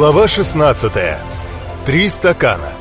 Глава 16. Три стакана.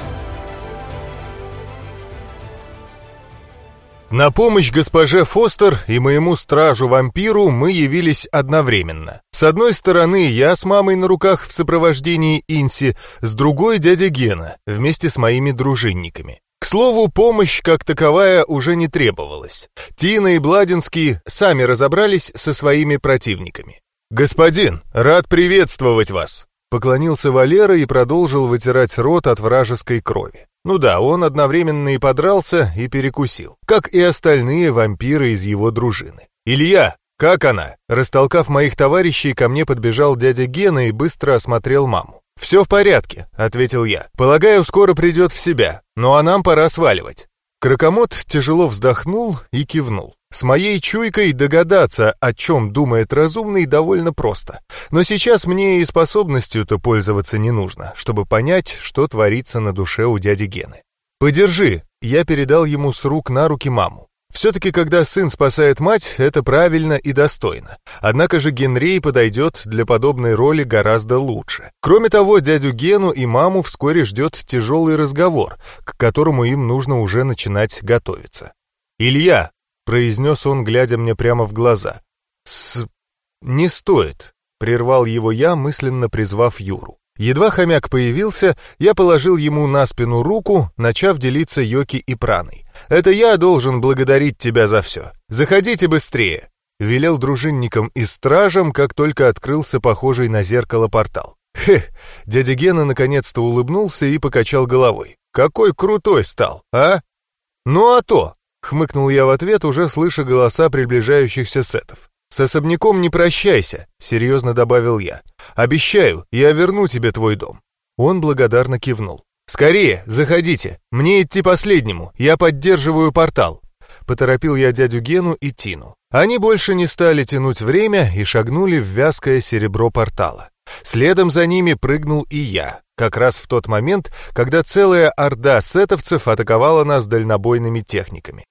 На помощь госпоже Фостер и моему стражу-вампиру мы явились одновременно. С одной стороны, я с мамой на руках в сопровождении Инси, с другой — дядя Гена, вместе с моими дружинниками. К слову, помощь как таковая уже не требовалась. Тина и Бладинский сами разобрались со своими противниками. «Господин, рад приветствовать вас!» Поклонился Валера и продолжил вытирать рот от вражеской крови. Ну да, он одновременно и подрался, и перекусил, как и остальные вампиры из его дружины. «Илья, как она?» Растолкав моих товарищей, ко мне подбежал дядя Гена и быстро осмотрел маму. «Все в порядке», — ответил я. «Полагаю, скоро придет в себя, ну а нам пора сваливать». Кракомот тяжело вздохнул и кивнул. С моей чуйкой догадаться, о чем думает разумный, довольно просто. Но сейчас мне и способностью-то пользоваться не нужно, чтобы понять, что творится на душе у дяди Гены. «Подержи!» Я передал ему с рук на руки маму. Все-таки, когда сын спасает мать, это правильно и достойно. Однако же Генрей подойдет для подобной роли гораздо лучше. Кроме того, дядю Гену и маму вскоре ждет тяжелый разговор, к которому им нужно уже начинать готовиться. «Илья!» Произнес он, глядя мне прямо в глаза. «С... не стоит», — прервал его я, мысленно призвав Юру. Едва хомяк появился, я положил ему на спину руку, начав делиться Йоки и Праной. «Это я должен благодарить тебя за все. Заходите быстрее!» Велел дружинникам и стражам, как только открылся похожий на зеркало портал. Хе, дядя Гена наконец-то улыбнулся и покачал головой. «Какой крутой стал, а?» «Ну а то!» Хмыкнул я в ответ, уже слыша голоса приближающихся сетов. «С особняком не прощайся», — серьезно добавил я. «Обещаю, я верну тебе твой дом». Он благодарно кивнул. «Скорее, заходите. Мне идти последнему. Я поддерживаю портал». Поторопил я дядю Гену и Тину. Они больше не стали тянуть время и шагнули в вязкое серебро портала. Следом за ними прыгнул и я, как раз в тот момент, когда целая орда сетовцев атаковала нас дальнобойными техниками.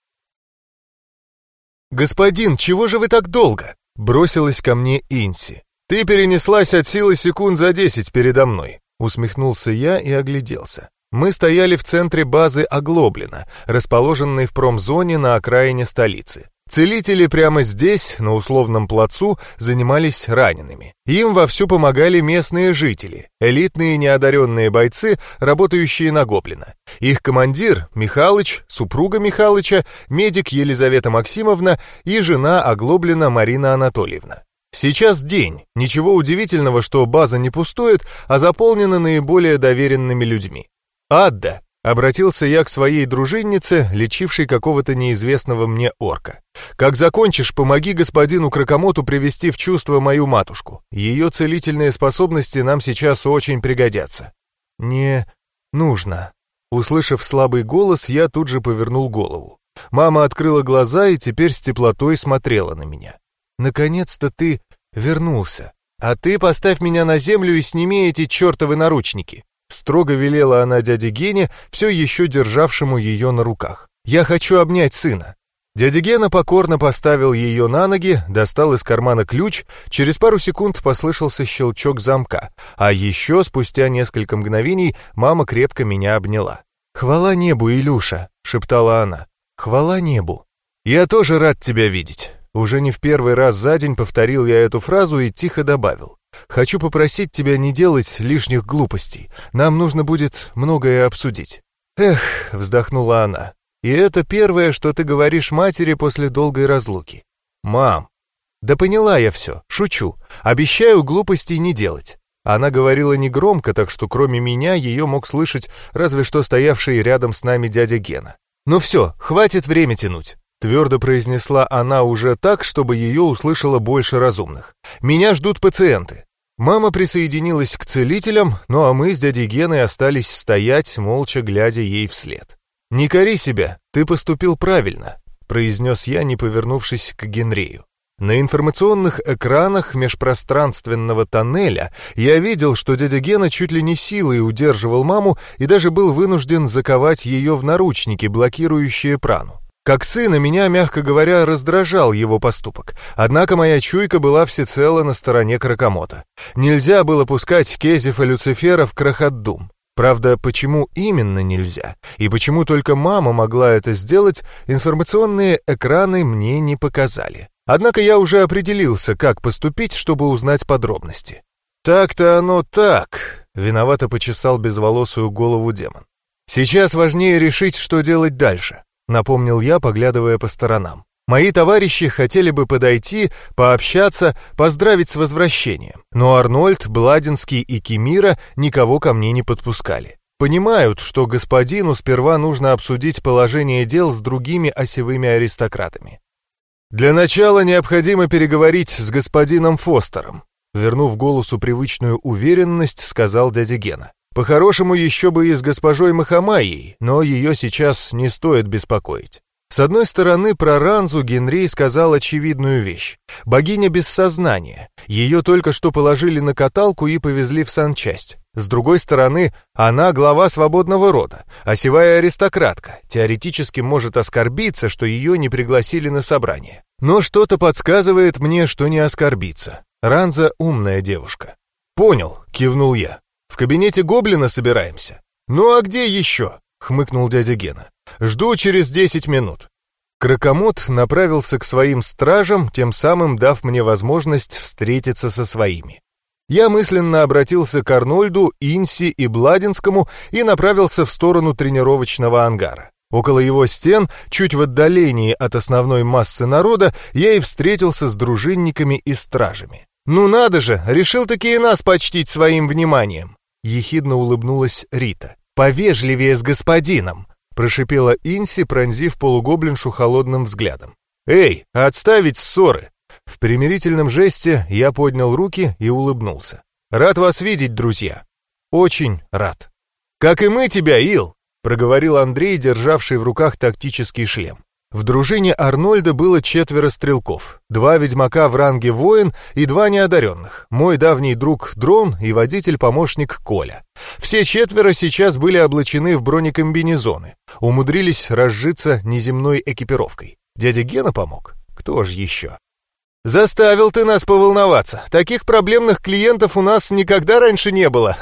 «Господин, чего же вы так долго?» — бросилась ко мне Инси. «Ты перенеслась от силы секунд за десять передо мной», — усмехнулся я и огляделся. Мы стояли в центре базы Оглоблина, расположенной в промзоне на окраине столицы. Целители прямо здесь, на условном плацу, занимались ранеными. Им вовсю помогали местные жители, элитные неодаренные бойцы, работающие на Гоблина. Их командир, Михалыч, супруга Михалыча, медик Елизавета Максимовна и жена Оглоблина Марина Анатольевна. Сейчас день. Ничего удивительного, что база не пустует, а заполнена наиболее доверенными людьми. Адда, Обратился я к своей дружиннице, лечившей какого-то неизвестного мне орка. «Как закончишь, помоги господину Кракомоту привести в чувство мою матушку. Ее целительные способности нам сейчас очень пригодятся». «Не нужно». Услышав слабый голос, я тут же повернул голову. Мама открыла глаза и теперь с теплотой смотрела на меня. «Наконец-то ты вернулся. А ты поставь меня на землю и сними эти чертовы наручники. Строго велела она дяде Гене, все еще державшему ее на руках. «Я хочу обнять сына». Дядя Гена покорно поставил ее на ноги, достал из кармана ключ, через пару секунд послышался щелчок замка, а еще спустя несколько мгновений мама крепко меня обняла. «Хвала небу, Илюша!» — шептала она. «Хвала небу!» «Я тоже рад тебя видеть!» Уже не в первый раз за день повторил я эту фразу и тихо добавил. Хочу попросить тебя не делать лишних глупостей. Нам нужно будет многое обсудить». «Эх», — вздохнула она, — «и это первое, что ты говоришь матери после долгой разлуки». «Мам». «Да поняла я все, шучу. Обещаю глупостей не делать». Она говорила негромко, так что кроме меня ее мог слышать разве что стоявший рядом с нами дядя Гена. «Ну все, хватит время тянуть. Твердо произнесла она уже так, чтобы ее услышало больше разумных. «Меня ждут пациенты». Мама присоединилась к целителям, ну а мы с дядей Геной остались стоять, молча глядя ей вслед. «Не кори себя, ты поступил правильно», — произнес я, не повернувшись к Генрею. На информационных экранах межпространственного тоннеля я видел, что дядя Гена чуть ли не силой удерживал маму и даже был вынужден заковать ее в наручники, блокирующие прану. Как сына меня, мягко говоря, раздражал его поступок. Однако моя чуйка была всецело на стороне Кракомота. Нельзя было пускать Кезев Люцифера в Крахаддум. Правда, почему именно нельзя, и почему только мама могла это сделать, информационные экраны мне не показали. Однако я уже определился, как поступить, чтобы узнать подробности. «Так-то оно так», — виновато почесал безволосую голову демон. «Сейчас важнее решить, что делать дальше», — напомнил я, поглядывая по сторонам. Мои товарищи хотели бы подойти, пообщаться, поздравить с возвращением, но Арнольд, Бладинский и Кемира никого ко мне не подпускали. Понимают, что господину сперва нужно обсудить положение дел с другими осевыми аристократами. «Для начала необходимо переговорить с господином Фостером», вернув голосу привычную уверенность, сказал дядя Гена. «По-хорошему еще бы и с госпожой Махамайей, но ее сейчас не стоит беспокоить. С одной стороны, про Ранзу Генрей сказал очевидную вещь. Богиня без сознания. Ее только что положили на каталку и повезли в санчасть. С другой стороны, она глава свободного рода, осевая аристократка, теоретически может оскорбиться, что ее не пригласили на собрание. Но что-то подсказывает мне, что не оскорбиться. Ранза умная девушка. «Понял», — кивнул я. «В кабинете гоблина собираемся?» «Ну а где еще?» — хмыкнул дядя Гена. Жду через десять минут». Кракомот направился к своим стражам, тем самым дав мне возможность встретиться со своими. Я мысленно обратился к Арнольду, Инси и Бладинскому и направился в сторону тренировочного ангара. Около его стен, чуть в отдалении от основной массы народа, я и встретился с дружинниками и стражами. «Ну надо же, решил-таки и нас почтить своим вниманием!» Ехидно улыбнулась Рита. «Повежливее с господином!» прошипела Инси, пронзив полугоблиншу холодным взглядом. «Эй, отставить ссоры!» В примирительном жесте я поднял руки и улыбнулся. «Рад вас видеть, друзья!» «Очень рад!» «Как и мы тебя, Ил!» — проговорил Андрей, державший в руках тактический шлем. В дружине Арнольда было четверо стрелков, два ведьмака в ранге воин и два неодаренных, мой давний друг Дрон и водитель-помощник Коля. Все четверо сейчас были облачены в бронекомбинезоны, умудрились разжиться неземной экипировкой. Дядя Гена помог? Кто же еще? «Заставил ты нас поволноваться. Таких проблемных клиентов у нас никогда раньше не было.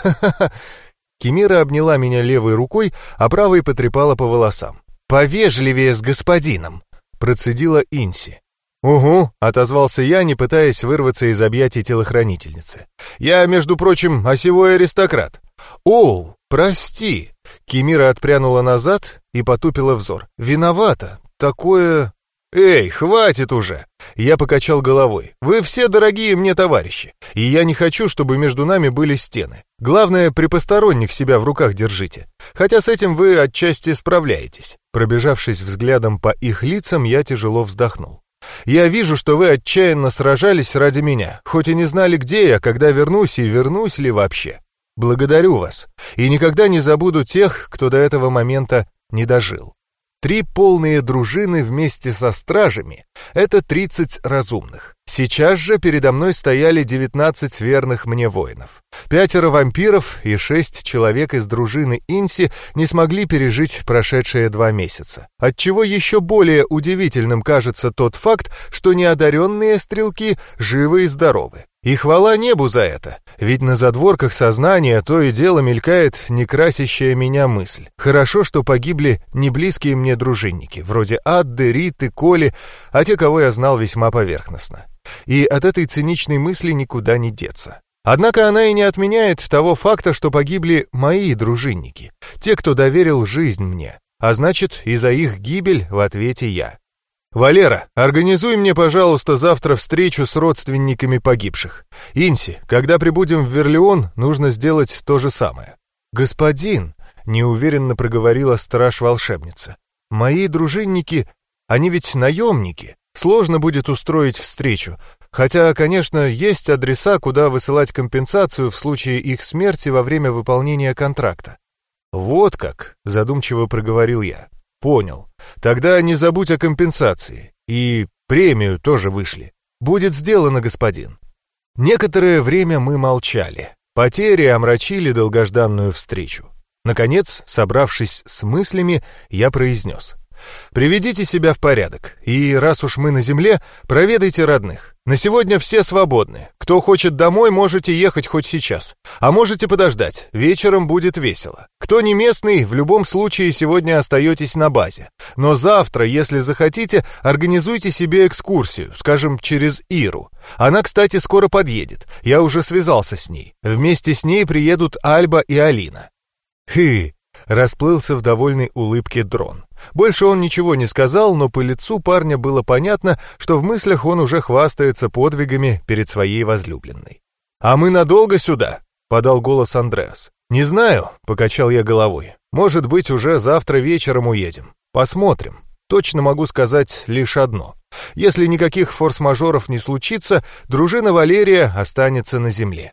Кемира обняла меня левой рукой, а правой потрепала по волосам. «Повежливее с господином», — процедила Инси. «Угу», — отозвался я, не пытаясь вырваться из объятий телохранительницы. «Я, между прочим, осевой аристократ». «Оу, прости!» Кемира отпрянула назад и потупила взор. «Виновата. Такое «Эй, хватит уже!» Я покачал головой. «Вы все дорогие мне товарищи, и я не хочу, чтобы между нами были стены. Главное, при посторонних себя в руках держите. Хотя с этим вы отчасти справляетесь». Пробежавшись взглядом по их лицам, я тяжело вздохнул. «Я вижу, что вы отчаянно сражались ради меня, хоть и не знали, где я, когда вернусь и вернусь ли вообще. Благодарю вас, и никогда не забуду тех, кто до этого момента не дожил. Три полные дружины вместе со стражами — это 30 разумных. Сейчас же передо мной стояли 19 верных мне воинов. Пятеро вампиров и шесть человек из дружины Инси не смогли пережить прошедшие два месяца. Отчего еще более удивительным кажется тот факт, что неодаренные стрелки живы и здоровы. И хвала небу за это, ведь на задворках сознания то и дело мелькает некрасящая меня мысль. Хорошо, что погибли не близкие мне дружинники, вроде Адды, Риты, Коли, а те, кого я знал весьма поверхностно. И от этой циничной мысли никуда не деться. Однако она и не отменяет того факта, что погибли мои дружинники, те, кто доверил жизнь мне, а значит, и за их гибель в ответе я. «Валера, организуй мне, пожалуйста, завтра встречу с родственниками погибших. Инси, когда прибудем в Верлеон, нужно сделать то же самое». «Господин», — неуверенно проговорила страж-волшебница, — «мои дружинники, они ведь наемники. Сложно будет устроить встречу. Хотя, конечно, есть адреса, куда высылать компенсацию в случае их смерти во время выполнения контракта». «Вот как», — задумчиво проговорил я. Понял. Тогда не забудь о компенсации. И премию тоже вышли. Будет сделано, господин. Некоторое время мы молчали. Потери омрачили долгожданную встречу. Наконец, собравшись с мыслями, я произнес. Приведите себя в порядок, и раз уж мы на земле, проведайте родных. На сегодня все свободны. Кто хочет домой, можете ехать хоть сейчас. А можете подождать, вечером будет весело. Кто не местный, в любом случае сегодня остаетесь на базе. Но завтра, если захотите, организуйте себе экскурсию, скажем, через Иру. Она, кстати, скоро подъедет. Я уже связался с ней. Вместе с ней приедут Альба и Алина. Хы, расплылся в довольной улыбке дрон. Больше он ничего не сказал, но по лицу парня было понятно, что в мыслях он уже хвастается подвигами перед своей возлюбленной. «А мы надолго сюда?» — подал голос Андреас. «Не знаю», — покачал я головой. «Может быть, уже завтра вечером уедем. Посмотрим. Точно могу сказать лишь одно. Если никаких форс-мажоров не случится, дружина Валерия останется на земле.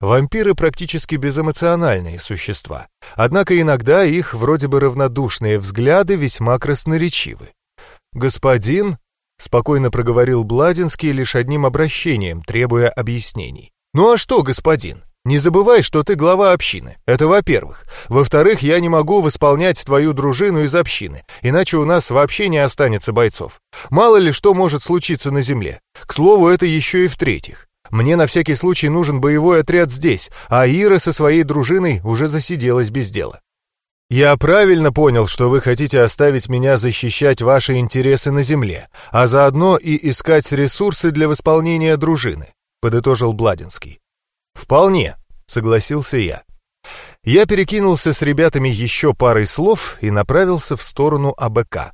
Вампиры практически безэмоциональные существа, однако иногда их вроде бы равнодушные взгляды весьма красноречивы. «Господин», — спокойно проговорил Бладинский лишь одним обращением, требуя объяснений. «Ну а что, господин? Не забывай, что ты глава общины. Это во-первых. Во-вторых, я не могу восполнять твою дружину из общины, иначе у нас вообще не останется бойцов. Мало ли что может случиться на земле. К слову, это еще и в-третьих. Мне на всякий случай нужен боевой отряд здесь, а Ира со своей дружиной уже засиделась без дела. Я правильно понял, что вы хотите оставить меня защищать ваши интересы на земле, а заодно и искать ресурсы для восполнения дружины, подытожил Бладинский. Вполне, согласился я. Я перекинулся с ребятами еще парой слов и направился в сторону АБК.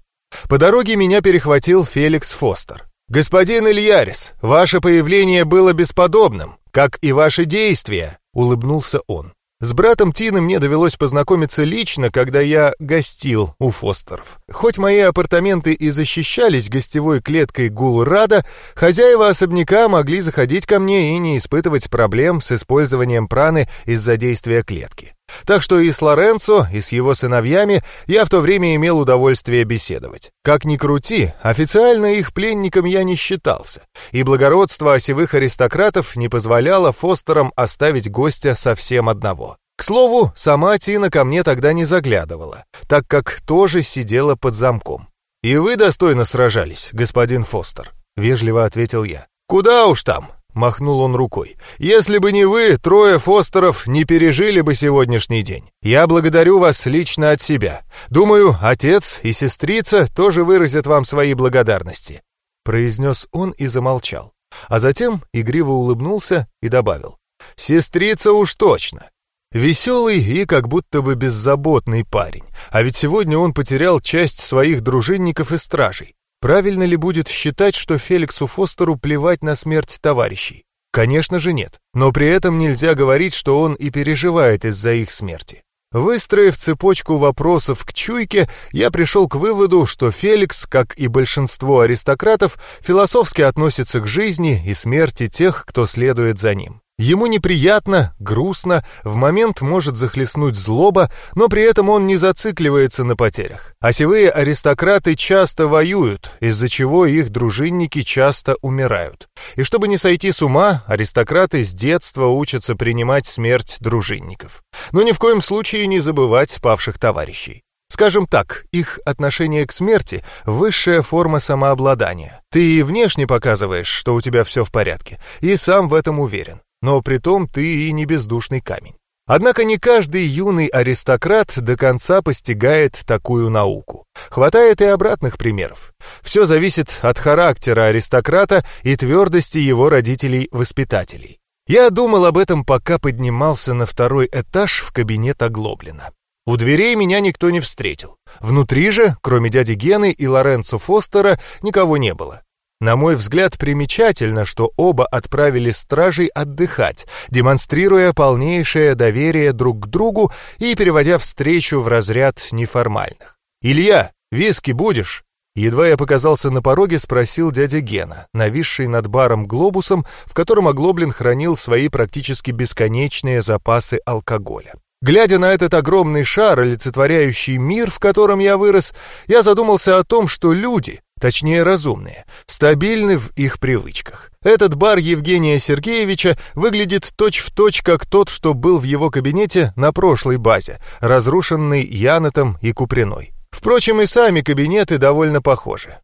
По дороге меня перехватил Феликс Фостер. «Господин Ильярис, ваше появление было бесподобным, как и ваши действия», — улыбнулся он. С братом Тины мне довелось познакомиться лично, когда я гостил у Фостеров. Хоть мои апартаменты и защищались гостевой клеткой Гулрада, хозяева особняка могли заходить ко мне и не испытывать проблем с использованием праны из-за действия клетки. Так что и с Лоренцо, и с его сыновьями я в то время имел удовольствие беседовать. Как ни крути, официально их пленником я не считался, и благородство осевых аристократов не позволяло Фостерам оставить гостя совсем одного. К слову, сама Тина ко мне тогда не заглядывала, так как тоже сидела под замком. «И вы достойно сражались, господин Фостер», — вежливо ответил я. «Куда уж там, махнул он рукой. «Если бы не вы, трое Фостеров не пережили бы сегодняшний день. Я благодарю вас лично от себя. Думаю, отец и сестрица тоже выразят вам свои благодарности», — произнес он и замолчал. А затем игриво улыбнулся и добавил. «Сестрица уж точно. Веселый и как будто бы беззаботный парень. А ведь сегодня он потерял часть своих дружинников и стражей. Правильно ли будет считать, что Феликсу Фостеру плевать на смерть товарищей? Конечно же нет, но при этом нельзя говорить, что он и переживает из-за их смерти. Выстроив цепочку вопросов к чуйке, я пришел к выводу, что Феликс, как и большинство аристократов, философски относится к жизни и смерти тех, кто следует за ним. Ему неприятно, грустно, в момент может захлестнуть злоба, но при этом он не зацикливается на потерях. Осевые аристократы часто воюют, из-за чего их дружинники часто умирают. И чтобы не сойти с ума, аристократы с детства учатся принимать смерть дружинников. Но ни в коем случае не забывать павших товарищей. Скажем так, их отношение к смерти — высшая форма самообладания. Ты и внешне показываешь, что у тебя все в порядке, и сам в этом уверен но при том ты и не бездушный камень. Однако не каждый юный аристократ до конца постигает такую науку. Хватает и обратных примеров. Все зависит от характера аристократа и твердости его родителей-воспитателей. Я думал об этом, пока поднимался на второй этаж в кабинет Оглоблина. У дверей меня никто не встретил. Внутри же, кроме дяди Гены и Лоренцо Фостера, никого не было. На мой взгляд, примечательно, что оба отправили стражей отдыхать, демонстрируя полнейшее доверие друг к другу и переводя встречу в разряд неформальных. «Илья, виски будешь?» Едва я показался на пороге, спросил дядя Гена, нависший над баром глобусом, в котором Оглоблин хранил свои практически бесконечные запасы алкоголя. Глядя на этот огромный шар, олицетворяющий мир, в котором я вырос, я задумался о том, что люди, точнее разумные, стабильны в их привычках. Этот бар Евгения Сергеевича выглядит точь-в-точь, точь, как тот, что был в его кабинете на прошлой базе, разрушенный Янетом и Куприной. Впрочем, и сами кабинеты довольно похожи.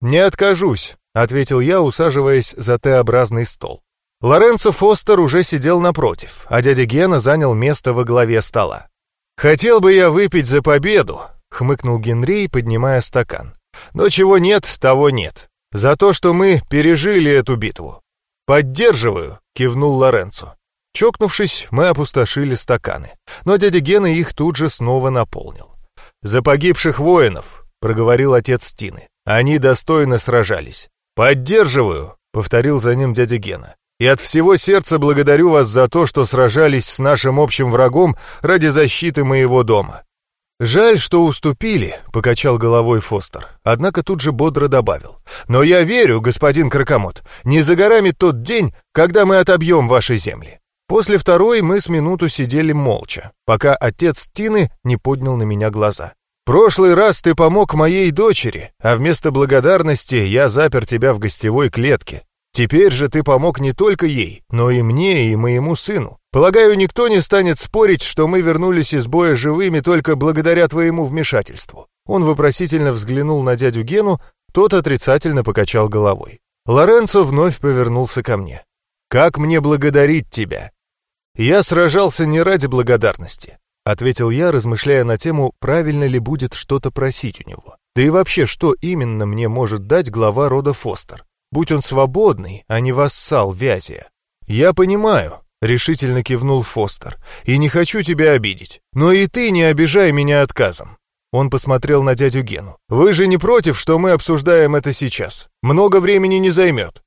«Не откажусь», — ответил я, усаживаясь за Т-образный стол. Лоренцо Фостер уже сидел напротив, а дядя Гена занял место во главе стола. «Хотел бы я выпить за победу», — хмыкнул Генрей, поднимая стакан. «Но чего нет, того нет. За то, что мы пережили эту битву». «Поддерживаю», — кивнул Лоренцо. Чокнувшись, мы опустошили стаканы, но дядя Гена их тут же снова наполнил. «За погибших воинов», — проговорил отец Тины. «Они достойно сражались». «Поддерживаю», — повторил за ним дядя Гена. «И от всего сердца благодарю вас за то, что сражались с нашим общим врагом ради защиты моего дома». «Жаль, что уступили», — покачал головой Фостер, однако тут же бодро добавил. «Но я верю, господин Кракомот, не за горами тот день, когда мы отобьем ваши земли». После второй мы с минуту сидели молча, пока отец Тины не поднял на меня глаза. «Прошлый раз ты помог моей дочери, а вместо благодарности я запер тебя в гостевой клетке. Теперь же ты помог не только ей, но и мне и моему сыну. Полагаю, никто не станет спорить, что мы вернулись из боя живыми только благодаря твоему вмешательству». Он вопросительно взглянул на дядю Гену, тот отрицательно покачал головой. Лоренцо вновь повернулся ко мне. «Как мне благодарить тебя?» «Я сражался не ради благодарности», — ответил я, размышляя на тему, правильно ли будет что-то просить у него. Да и вообще, что именно мне может дать глава рода Фостер? Будь он свободный, а не вассал Вязия. «Я понимаю», — решительно кивнул Фостер, «и не хочу тебя обидеть. Но и ты не обижай меня отказом». Он посмотрел на дядю Гену. «Вы же не против, что мы обсуждаем это сейчас? Много времени не займет».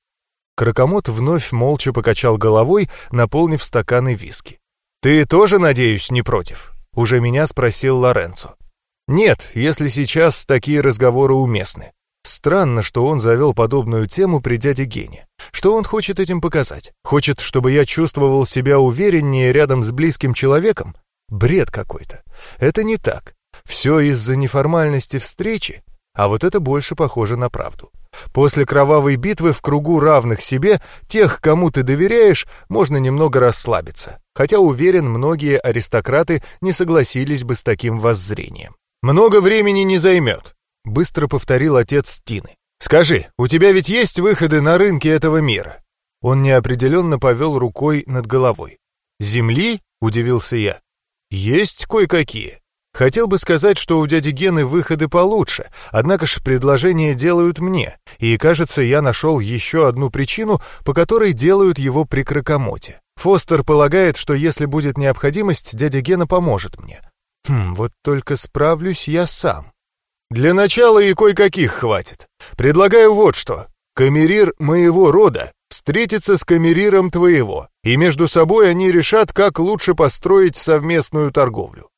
Кракомот вновь молча покачал головой, наполнив стаканы виски. «Ты тоже, надеюсь, не против?» — уже меня спросил Лоренцо. «Нет, если сейчас такие разговоры уместны. Странно, что он завел подобную тему при дяде Гене. Что он хочет этим показать? Хочет, чтобы я чувствовал себя увереннее рядом с близким человеком? Бред какой-то. Это не так. Все из-за неформальности встречи, а вот это больше похоже на правду. После кровавой битвы в кругу равных себе, тех, кому ты доверяешь, можно немного расслабиться. Хотя, уверен, многие аристократы не согласились бы с таким воззрением. «Много времени не займет», — быстро повторил отец Тины. «Скажи, у тебя ведь есть выходы на рынки этого мира?» Он неопределенно повел рукой над головой. «Земли?» — удивился я. «Есть кое-какие. Хотел бы сказать, что у дяди Гены выходы получше, однако ж предложения делают мне, и, кажется, я нашел еще одну причину, по которой делают его при кракомоте. Фостер полагает, что если будет необходимость, дядя Гена поможет мне. Хм, вот только справлюсь я сам. Для начала и кое-каких хватит. Предлагаю вот что. Камерир моего рода встретится с камериром твоего, и между собой они решат, как лучше построить совместную торговлю.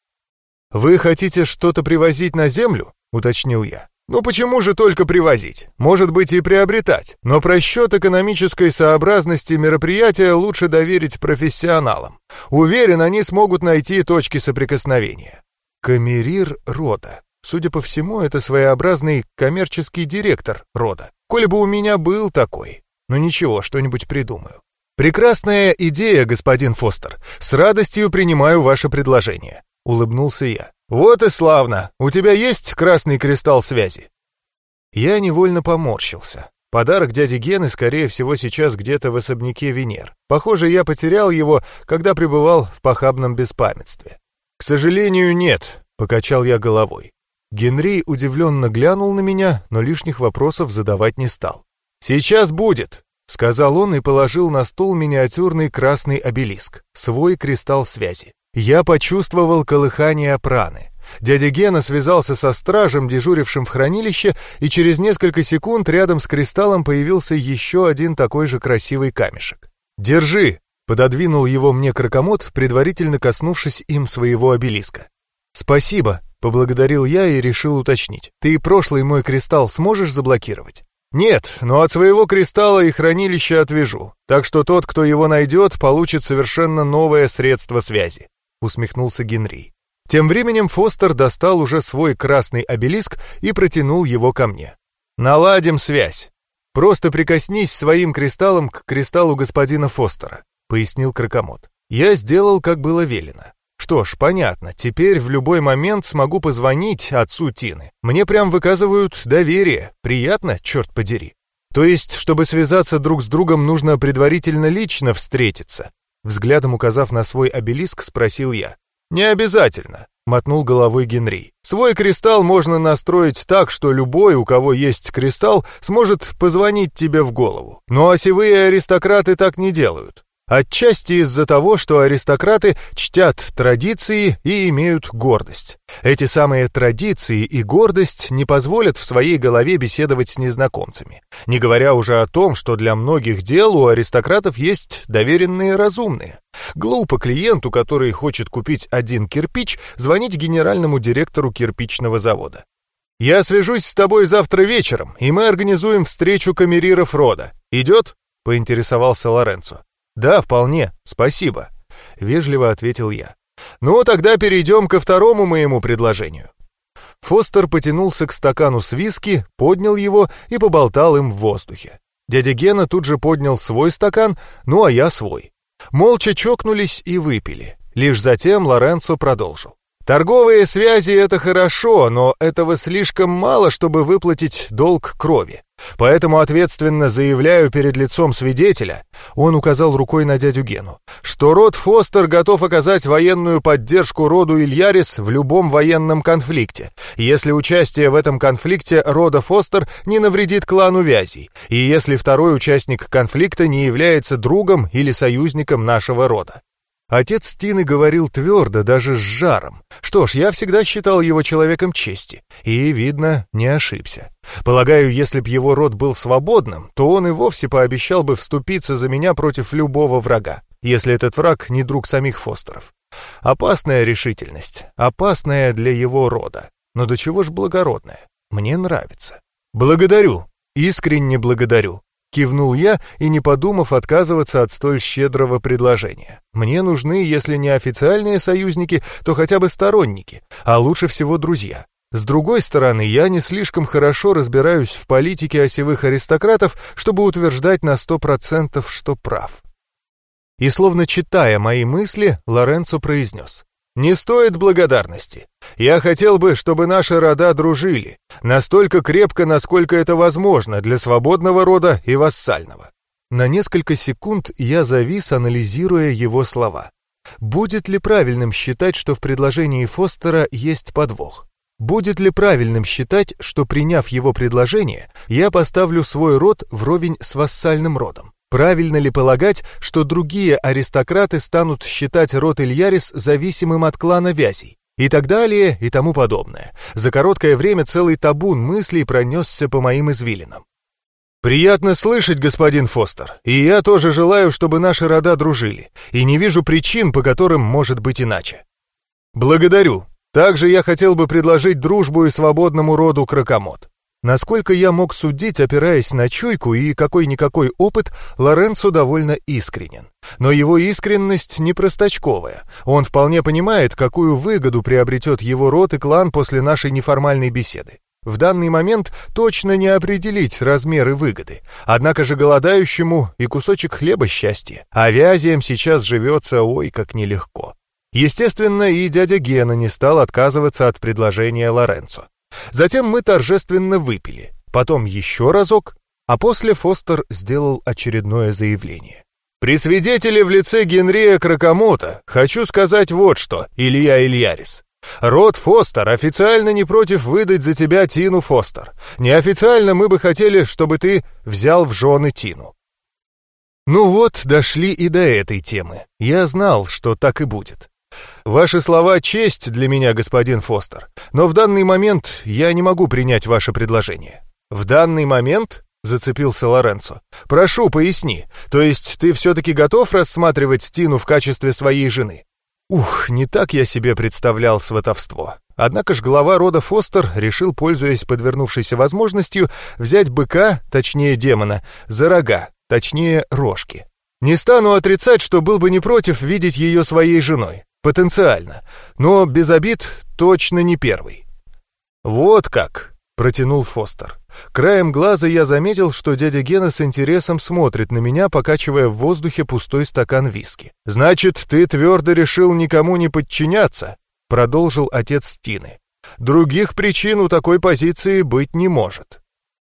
«Вы хотите что-то привозить на Землю?» — уточнил я. «Ну почему же только привозить? Может быть и приобретать. Но просчет экономической сообразности мероприятия лучше доверить профессионалам. Уверен, они смогут найти точки соприкосновения». Камерир рода. Судя по всему, это своеобразный коммерческий директор рода. Коли бы у меня был такой. Но ничего, что-нибудь придумаю. Прекрасная идея, господин Фостер. С радостью принимаю ваше предложение улыбнулся я. «Вот и славно! У тебя есть красный кристалл связи?» Я невольно поморщился. Подарок дяди Гены, скорее всего, сейчас где-то в особняке Венер. Похоже, я потерял его, когда пребывал в похабном беспамятстве. «К сожалению, нет», — покачал я головой. Генри удивленно глянул на меня, но лишних вопросов задавать не стал. «Сейчас будет», — сказал он и положил на стол миниатюрный красный обелиск, свой кристалл связи. Я почувствовал колыхание праны. Дядя Гена связался со стражем, дежурившим в хранилище, и через несколько секунд рядом с кристаллом появился еще один такой же красивый камешек. «Держи!» — пододвинул его мне крокомот, предварительно коснувшись им своего обелиска. «Спасибо!» — поблагодарил я и решил уточнить. «Ты прошлый мой кристалл сможешь заблокировать?» «Нет, но от своего кристалла и хранилища отвяжу, так что тот, кто его найдет, получит совершенно новое средство связи. — усмехнулся Генри. Тем временем Фостер достал уже свой красный обелиск и протянул его ко мне. «Наладим связь. Просто прикоснись своим кристаллом к кристаллу господина Фостера», — пояснил Кракомот. Я сделал, как было велено. Что ж, понятно, теперь в любой момент смогу позвонить отцу Тины. Мне прям выказывают доверие. Приятно, черт подери. То есть, чтобы связаться друг с другом, нужно предварительно лично встретиться. Взглядом указав на свой обелиск, спросил я. «Не обязательно», — мотнул головой Генри. «Свой кристалл можно настроить так, что любой, у кого есть кристалл, сможет позвонить тебе в голову. Но осевые аристократы так не делают. Отчасти из-за того, что аристократы чтят традиции и имеют гордость. Эти самые традиции и гордость не позволят в своей голове беседовать с незнакомцами. Не говоря уже о том, что для многих дел у аристократов есть доверенные разумные. Глупо клиенту, который хочет купить один кирпич, звонить генеральному директору кирпичного завода. «Я свяжусь с тобой завтра вечером, и мы организуем встречу камериров рода. Идет?» — поинтересовался Лоренцо. «Да, вполне, спасибо», — вежливо ответил я. «Ну, тогда перейдем ко второму моему предложению». Фостер потянулся к стакану с виски, поднял его и поболтал им в воздухе. Дядя Гена тут же поднял свой стакан, ну а я свой. Молча чокнулись и выпили. Лишь затем Лоренцо продолжил. Торговые связи — это хорошо, но этого слишком мало, чтобы выплатить долг крови. Поэтому ответственно заявляю перед лицом свидетеля, он указал рукой на дядю Гену, что род Фостер готов оказать военную поддержку роду Ильярис в любом военном конфликте, если участие в этом конфликте рода Фостер не навредит клану Вязей, и если второй участник конфликта не является другом или союзником нашего рода. Отец Тины говорил твердо, даже с жаром. Что ж, я всегда считал его человеком чести. И, видно, не ошибся. Полагаю, если б его род был свободным, то он и вовсе пообещал бы вступиться за меня против любого врага, если этот враг не друг самих Фостеров. Опасная решительность, опасная для его рода. Но до чего ж благородная. Мне нравится. Благодарю, искренне благодарю. Кивнул я и, не подумав, отказываться от столь щедрого предложения. Мне нужны, если не официальные союзники, то хотя бы сторонники, а лучше всего друзья. С другой стороны, я не слишком хорошо разбираюсь в политике осевых аристократов, чтобы утверждать на сто процентов, что прав. И словно читая мои мысли, Лоренцо произнес. «Не стоит благодарности. Я хотел бы, чтобы наши рода дружили, настолько крепко, насколько это возможно для свободного рода и вассального». На несколько секунд я завис, анализируя его слова. Будет ли правильным считать, что в предложении Фостера есть подвох? Будет ли правильным считать, что приняв его предложение, я поставлю свой род вровень с вассальным родом? Правильно ли полагать, что другие аристократы станут считать род Ильярис зависимым от клана Вязей? И так далее, и тому подобное. За короткое время целый табун мыслей пронесся по моим извилинам. «Приятно слышать, господин Фостер, и я тоже желаю, чтобы наши рода дружили, и не вижу причин, по которым может быть иначе». «Благодарю. Также я хотел бы предложить дружбу и свободному роду Кракомот. Насколько я мог судить, опираясь на чуйку и какой-никакой опыт, Лоренцо довольно искренен. Но его искренность не простачковая. Он вполне понимает, какую выгоду приобретет его род и клан после нашей неформальной беседы. В данный момент точно не определить размеры выгоды. Однако же голодающему и кусочек хлеба счастья. А вязием сейчас живется ой как нелегко. Естественно, и дядя Гена не стал отказываться от предложения Лоренцо. Затем мы торжественно выпили, потом еще разок, а после Фостер сделал очередное заявление. «При свидетеле в лице Генрия Кракомота хочу сказать вот что, Илья Ильярис. Род Фостер официально не против выдать за тебя Тину Фостер. Неофициально мы бы хотели, чтобы ты взял в жены Тину». Ну вот, дошли и до этой темы. Я знал, что так и будет. Ваши слова — честь для меня, господин Фостер, но в данный момент я не могу принять ваше предложение». «В данный момент?» — зацепился Лоренцо. «Прошу, поясни. То есть ты все-таки готов рассматривать Тину в качестве своей жены?» Ух, не так я себе представлял сватовство. Однако ж глава рода Фостер решил, пользуясь подвернувшейся возможностью, взять быка, точнее демона, за рога, точнее рожки. Не стану отрицать, что был бы не против видеть ее своей женой. Потенциально. Но без обид точно не первый. «Вот как», — протянул Фостер. Краем глаза я заметил, что дядя Гена с интересом смотрит на меня, покачивая в воздухе пустой стакан виски. «Значит, ты твердо решил никому не подчиняться?» — продолжил отец Тины. «Других причин у такой позиции быть не может».